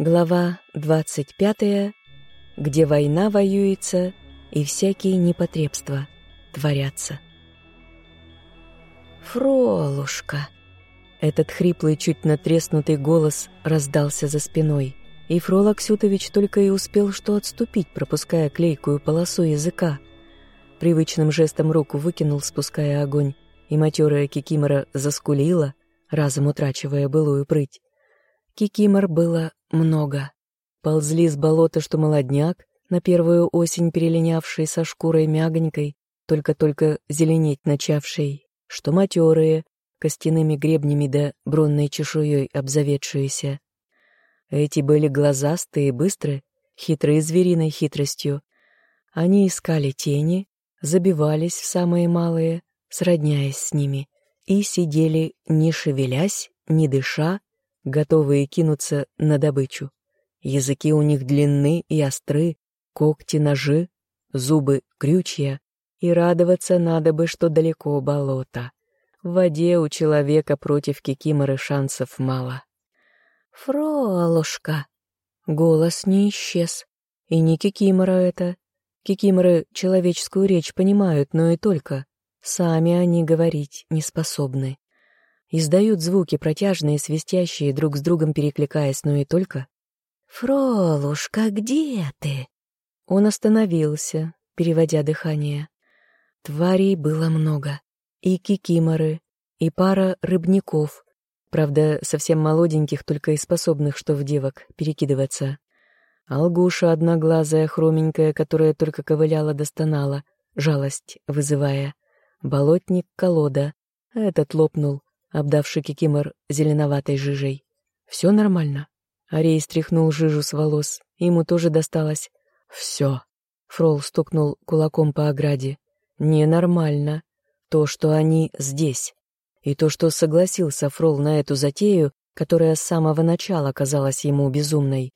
Глава 25, где война воюется и всякие непотребства творятся. «Фролушка!» Этот хриплый, чуть натреснутый голос раздался за спиной, и Фрол Аксютович только и успел что отступить, пропуская клейкую полосу языка. Привычным жестом руку выкинул, спуская огонь, и матерая Кикимора заскулила, разом утрачивая былую прыть. Кикимор было много. Ползли с болота, что молодняк, на первую осень перелинявший со шкурой мягонькой, только-только зеленеть начавший, что матерые, костяными гребнями да бронной чешуей обзаведшиеся. Эти были глазастые и быстрые, хитрые звериной хитростью. Они искали тени, забивались в самые малые, сродняясь с ними, и сидели, не шевелясь, не дыша, готовые кинуться на добычу. Языки у них длинны и остры, когти, ножи, зубы, крючья, и радоваться надо бы, что далеко болото. В воде у человека против кикиморы шансов мало. «Фролушка!» Голос не исчез. И не кикимора это. Кикиморы человеческую речь понимают, но и только. Сами они говорить не способны. Издают звуки протяжные, свистящие, друг с другом перекликаясь, но и только. «Фролушка, где ты?» Он остановился, переводя дыхание. Тварей было много. И кикиморы, и пара рыбников. Правда, совсем молоденьких, только и способных, что в девок, перекидываться. Алгуша одноглазая, хроменькая, которая только ковыляла достонала, жалость вызывая. Болотник-колода. Этот лопнул, обдавший кикимор зеленоватой жижей. Все нормально. Арей стряхнул жижу с волос. Ему тоже досталось. Все. Фрол стукнул кулаком по ограде. Ненормально. То, что они здесь. И то, что согласился Фрол на эту затею, которая с самого начала казалась ему безумной.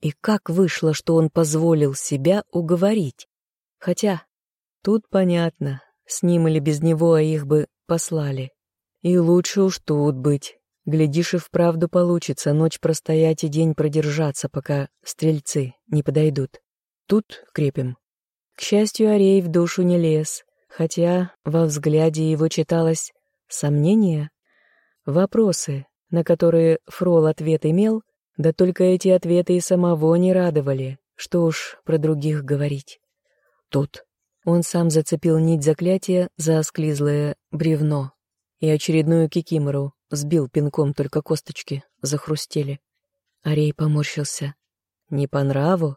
И как вышло, что он позволил себя уговорить? Хотя, тут понятно, с ним или без него, а их бы послали. И лучше уж тут быть. Глядишь, и вправду получится ночь простоять и день продержаться, пока стрельцы не подойдут. Тут крепим. К счастью, Арей в душу не лез, хотя во взгляде его читалось сомнение, вопросы, на которые Фрол ответ имел, да только эти ответы и самого не радовали, что уж про других говорить. Тут он сам зацепил нить заклятия за осклизлое бревно и очередную кикимору сбил пинком, только косточки захрустели. Арей поморщился. «Не по нраву?»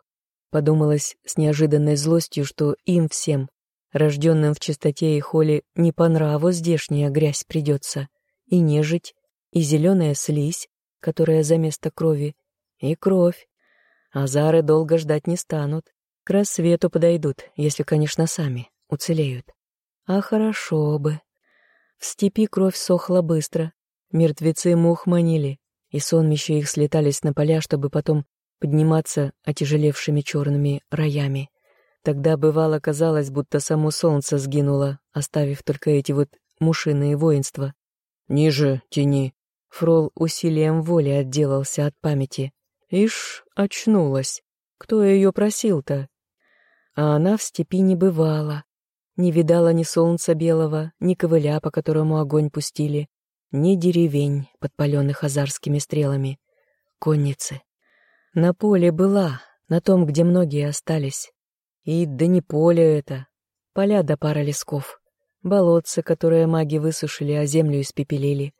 Подумалось с неожиданной злостью, что им всем, рожденным в чистоте и холе, не по нраву здешняя грязь придется. И нежить, и зеленая слизь, которая за место крови, и кровь. Азары долго ждать не станут. К рассвету подойдут, если, конечно, сами уцелеют. А хорошо бы. В степи кровь сохла быстро, мертвецы мух манили, и сонмища их слетались на поля, чтобы потом подниматься отяжелевшими черными роями. Тогда бывало казалось, будто само солнце сгинуло, оставив только эти вот мушиные воинства. «Ниже тяни!» Фрол усилием воли отделался от памяти. Ишь, очнулась. Кто ее просил-то? А она в степи не бывала. Не видала ни солнца белого, ни ковыля, по которому огонь пустили, ни деревень, подпаленных азарскими стрелами. Конницы. На поле была, на том, где многие остались. И да не поле это. Поля да пара лесков. Болотцы, которые маги высушили, а землю испепелили.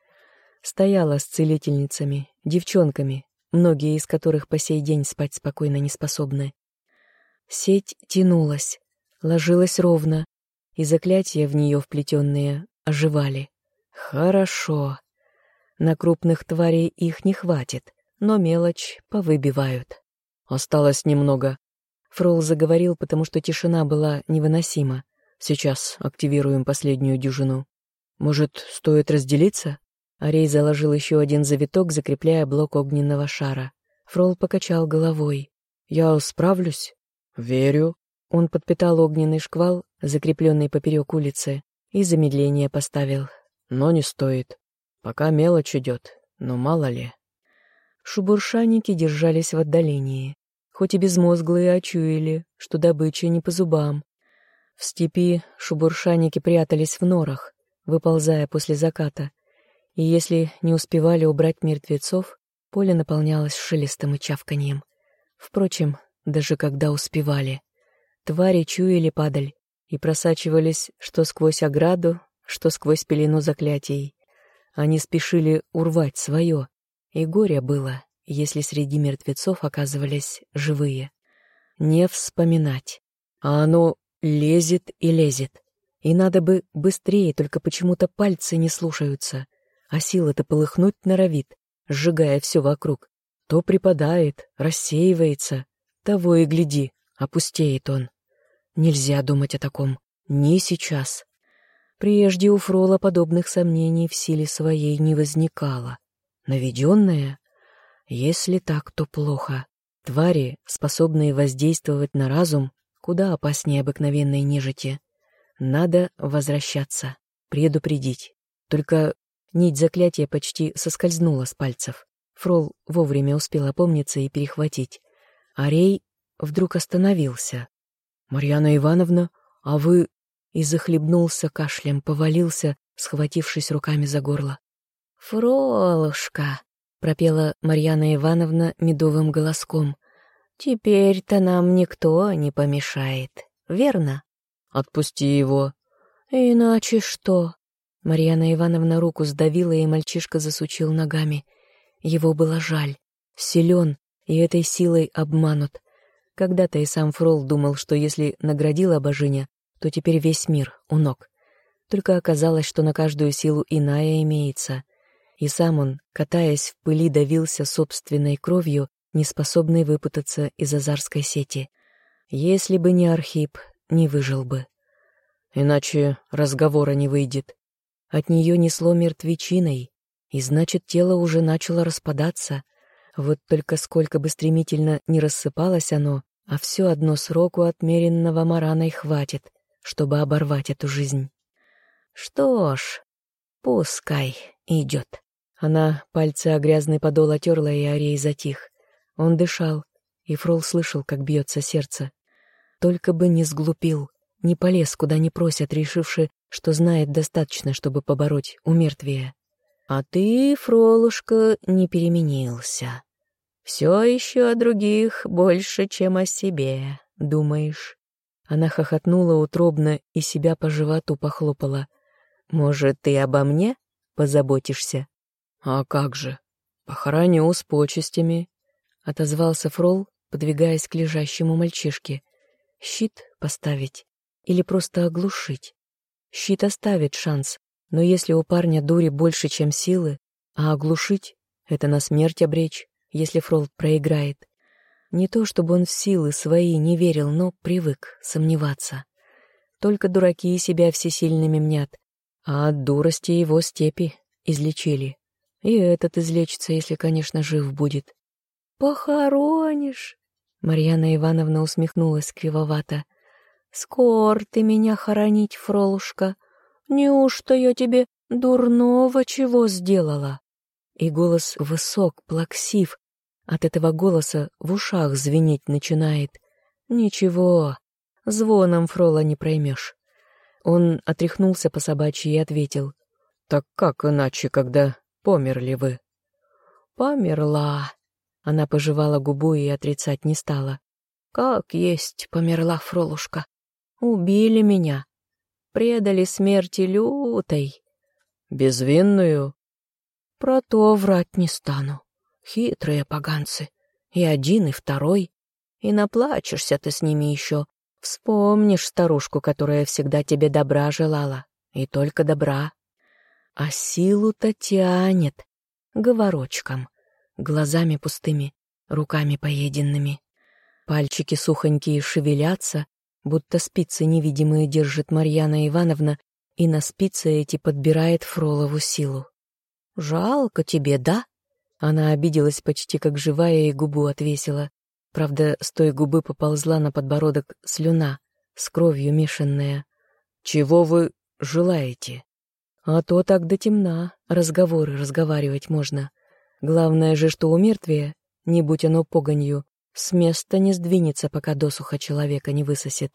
Стояла с целительницами, девчонками, многие из которых по сей день спать спокойно не способны. Сеть тянулась, ложилась ровно, и заклятия в нее вплетенные оживали. Хорошо. На крупных тварей их не хватит, но мелочь повыбивают. Осталось немного. Фрол заговорил, потому что тишина была невыносима. Сейчас активируем последнюю дюжину. Может, стоит разделиться? Арей заложил еще один завиток, закрепляя блок огненного шара. Фрол покачал головой. «Я справлюсь?» «Верю». Он подпитал огненный шквал, закрепленный поперек улицы, и замедление поставил. «Но не стоит. Пока мелочь идет, но мало ли». Шубуршаники держались в отдалении, хоть и безмозглые очуяли, что добыча не по зубам. В степи шубуршаники прятались в норах, выползая после заката, и если не успевали убрать мертвецов, поле наполнялось шелестом и чавканьем. Впрочем, даже когда успевали, твари чуяли падаль и просачивались что сквозь ограду, что сквозь пелену заклятий. Они спешили урвать свое, и горе было, если среди мертвецов оказывались живые. Не вспоминать. А оно лезет и лезет. И надо бы быстрее, только почему-то пальцы не слушаются. А сила-то полыхнуть норовит, сжигая все вокруг. То припадает, рассеивается. Того и гляди, опустеет он. Нельзя думать о таком. Не сейчас. Прежде у Фрола подобных сомнений в силе своей не возникало. Наведенная? Если так, то плохо. Твари, способные воздействовать на разум, куда опаснее обыкновенной нежити. Надо возвращаться, предупредить. Только нить заклятия почти соскользнула с пальцев. Фрол вовремя успел опомниться и перехватить. Арей вдруг остановился. «Марьяна Ивановна, а вы...» И захлебнулся кашлем, повалился, схватившись руками за горло. «Фролушка!» — пропела Марьяна Ивановна медовым голоском. «Теперь-то нам никто не помешает, верно?» «Отпусти его». «Иначе что?» Марьяна Ивановна руку сдавила, и мальчишка засучил ногами. Его было жаль. Силен, и этой силой обманут. Когда-то и сам Фрол думал, что если наградил обожиня, то теперь весь мир у ног. Только оказалось, что на каждую силу иная имеется — и сам он, катаясь в пыли, давился собственной кровью, неспособный выпутаться из азарской сети. Если бы не Архип, не выжил бы. Иначе разговора не выйдет. От нее несло мертвечиной, и значит, тело уже начало распадаться. Вот только сколько бы стремительно не рассыпалось оно, а все одно сроку отмеренного Мараной хватит, чтобы оборвать эту жизнь. Что ж, пускай идет. Она пальцы о грязный подол отерла, и Арей затих. Он дышал, и Фрол слышал, как бьется сердце. Только бы не сглупил, не полез, куда не просят, решивши, что знает достаточно, чтобы побороть умертвие. А ты, Фролушка, не переменился. Все еще о других больше, чем о себе, думаешь. Она хохотнула утробно и себя по животу похлопала. Может, ты обо мне позаботишься? «А как же? Похороню с почестями», — отозвался Фрол, подвигаясь к лежащему мальчишке. «Щит поставить или просто оглушить? Щит оставит шанс, но если у парня дури больше, чем силы, а оглушить — это на смерть обречь, если Фрол проиграет. Не то чтобы он в силы свои не верил, но привык сомневаться. Только дураки себя всесильными мнят, а от дурости его степи излечили. И этот излечится, если, конечно, жив будет. «Похоронишь?» Марьяна Ивановна усмехнулась кривовато. «Скор ты меня хоронить, фролушка. Неужто я тебе дурного чего сделала?» И голос высок, плаксив. От этого голоса в ушах звенеть начинает. «Ничего, звоном фрола не проймешь». Он отряхнулся по собачьи и ответил. «Так как иначе, когда Померли вы?» «Померла». Она пожевала губу и отрицать не стала. «Как есть померла Фролушка. Убили меня. Предали смерти лютой». «Безвинную?» «Про то врать не стану. Хитрые поганцы. И один, и второй. И наплачешься ты с ними еще. Вспомнишь старушку, которая всегда тебе добра желала. И только добра а силу-то тянет говорочком, глазами пустыми, руками поеденными. Пальчики сухонькие шевелятся, будто спицы невидимые держит Марьяна Ивановна, и на спицы эти подбирает Фролову силу. «Жалко тебе, да?» Она обиделась почти как живая и губу отвесила. Правда, с той губы поползла на подбородок слюна, с кровью мешанная. «Чего вы желаете?» А то так до темна, разговоры разговаривать можно. Главное же, что у мертвия, не будь оно погонью, с места не сдвинется, пока досуха человека не высосет.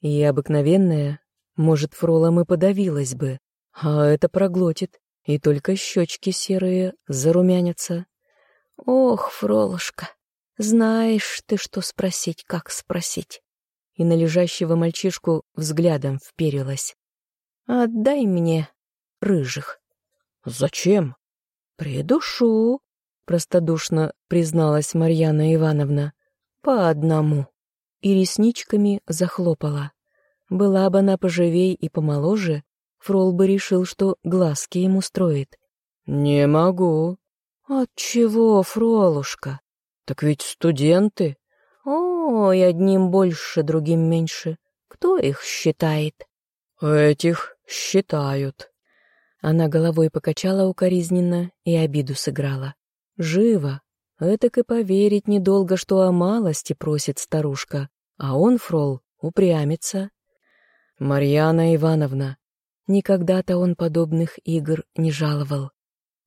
И обыкновенная, может, фролом и подавилась бы, а это проглотит, и только щечки серые зарумянятся. Ох, фролушка, знаешь ты, что спросить, как спросить. И на лежащего мальчишку взглядом вперилась. Отдай мне рыжих. Зачем? Придушу, простодушно призналась Марьяна Ивановна. По одному. И ресничками захлопала. Была бы она поживей и помоложе, Фрол бы решил, что глазки ему строит. «Не могу». «Отчего, Фролушка?» «Так ведь студенты». «Ой, одним больше, другим меньше. Кто их считает?» «Этих считают». Она головой покачала укоризненно и обиду сыграла. «Живо. Этак и поверить недолго, что о малости просит старушка, а он, Фрол, упрямится». «Марьяна Ивановна, никогда-то он подобных игр не жаловал.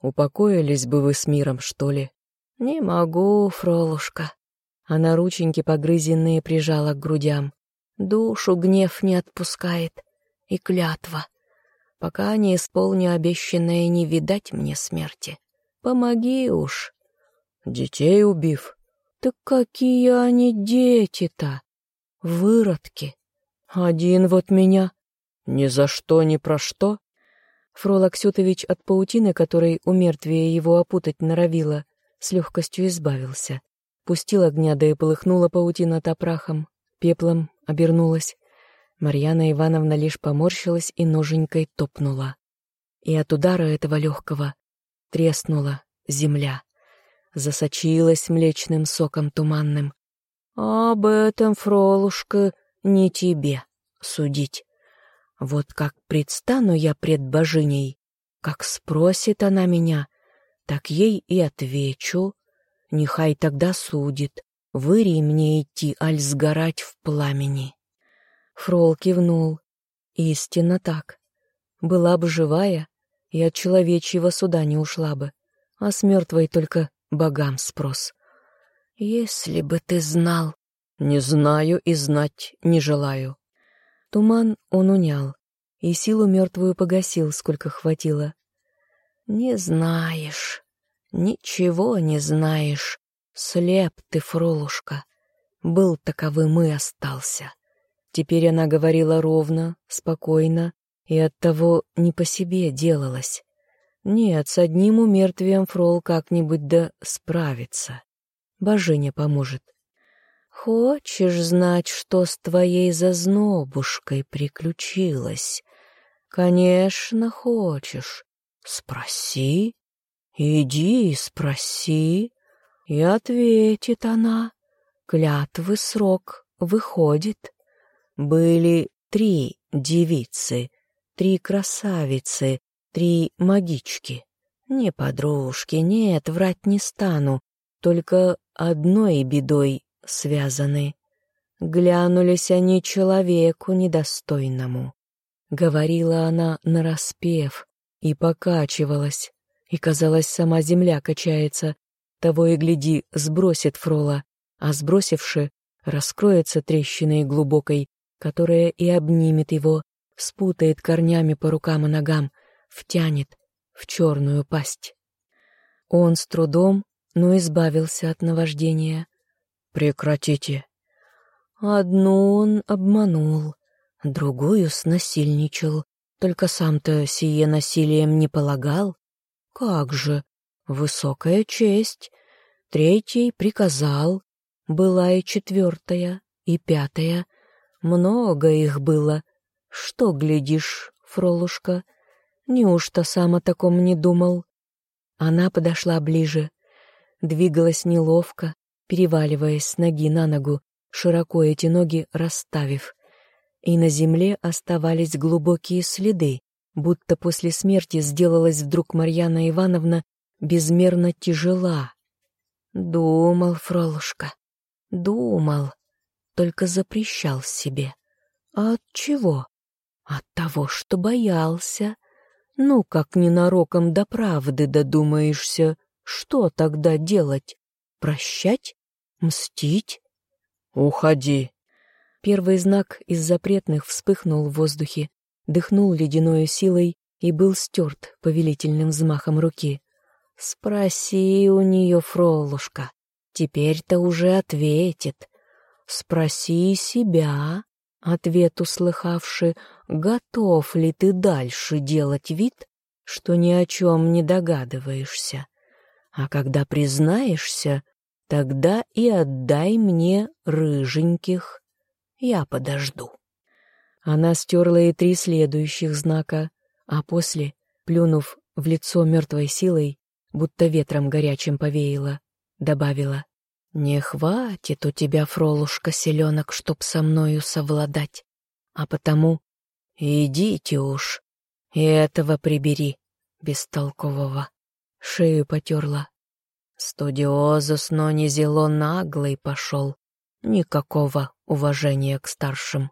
Упокоились бы вы с миром, что ли?» «Не могу, Фролушка». Она рученьки погрызенные прижала к грудям. Душу гнев не отпускает. И клятва. Пока не исполню обещанное, не видать мне смерти. Помоги уж. Детей убив. Так какие они дети-то? Выродки. Один вот меня. Ни за что, ни про что. Фрол Аксютович от паутины, которой у мертвия его опутать норовила, с легкостью избавился. Пустил огня, да и полыхнула паутина топрахом, пеплом обернулась. Марьяна Ивановна лишь поморщилась и ноженькой топнула. И от удара этого легкого треснула земля. Засочилась млечным соком туманным. «Об этом, Фролушка, не тебе судить. Вот как предстану я пред божиней, как спросит она меня, так ей и отвечу. Нехай тогда судит, выри мне идти, аль сгорать в пламени. Фрол кивнул. Истинно так. Была бы живая, и от человечьего суда не ушла бы, а с мертвой только богам спрос. Если бы ты знал... Не знаю и знать не желаю. Туман он унял, и силу мертвую погасил, сколько хватило. Не знаешь, ничего не знаешь, слеп ты, Фролушка. Был таковым и остался. Теперь она говорила ровно, спокойно, и оттого не по себе делалась. Нет, с одним умертвием Фрол как-нибудь да справится. Божиня поможет. Хочешь знать, что с твоей зазнобушкой приключилось? Конечно, хочешь. Спроси. Иди и спроси. И ответит она. Клятвы срок выходит. Были три девицы, три красавицы, три магички. Не подружки, нет, врать не стану, только одной бедой связаны. Глянулись они человеку недостойному. Говорила она нараспев и покачивалась, и, казалось, сама земля качается. Того и гляди, сбросит Фрола, а сбросивши, раскроется трещиной глубокой, которая и обнимет его, спутает корнями по рукам и ногам, втянет в черную пасть. Он с трудом, но избавился от наваждения. «Прекратите!» Одну он обманул, другую снасильничал, только сам-то сие насилием не полагал. Как же, высокая честь. Третий приказал, была и четвертая, и пятая — много их было. Что глядишь, Фролушка? Неужто сам о таком не думал? Она подошла ближе. Двигалась неловко, переваливаясь с ноги на ногу, широко эти ноги расставив. И на земле оставались глубокие следы, будто после смерти сделалась вдруг Марьяна Ивановна безмерно тяжела. Думал, Фролушка, думал только запрещал себе. А от чего? От того, что боялся. Ну, как ненароком до правды додумаешься, Что тогда делать? Прощать? Мстить? «Уходи!» Первый знак из запретных вспыхнул в воздухе, дыхнул ледяной силой и был стерт повелительным взмахом руки. «Спроси у нее, Фролушка, теперь-то уже ответит. Спроси себя, ответ услыхавши, готов ли ты дальше делать вид, что ни о чем не догадываешься. А когда признаешься, тогда и отдай мне рыженьких. Я подожду». Она стерла и три следующих знака, а после, плюнув в лицо мертвой силой, будто ветром горячим повеяло, добавила. «Не хватит у тебя, фролушка, селенок, чтоб со мною совладать, а потому идите уж, и этого прибери, бестолкового». Шею потерла. Студиозус, но не зело наглый пошел, никакого уважения к старшим.